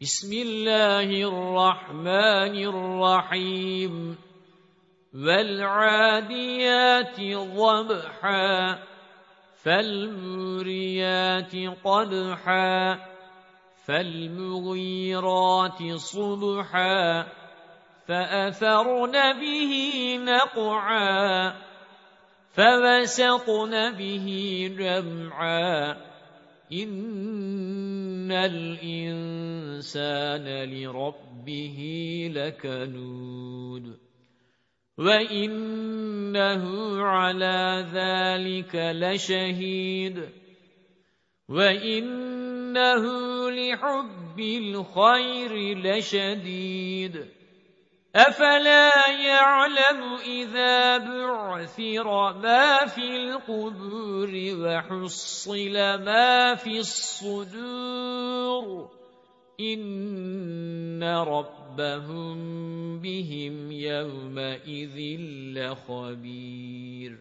بسم الله الرحمن الرحيم. والعاديات ضبحا فالموريات قدحا فالمغيرات صبحا فأثرن به نقعا فَوَسَطْنَ بِهِ جَمْعًا. إِنَّ الْإِنسَانَ لِرَبِّهِ لَكَنُودٌ وَإِنَّهُ عَلَى ذَلِكَ لَشَهِيدٌ وَإِنَّهُ لِحُبِّ الْخَيْرِ لَشَدِيدٌ أَفَلَا يَعْلَمُ إِذَا بُعْثِرَ مَا فِي الْقُبُورِ وَحُصِّلَ مَا فِي الصُّدُورِ إِنَّ رَبَّهُم بِهِمْ يَوْمَئِذٍ لَّخَبِيرٌ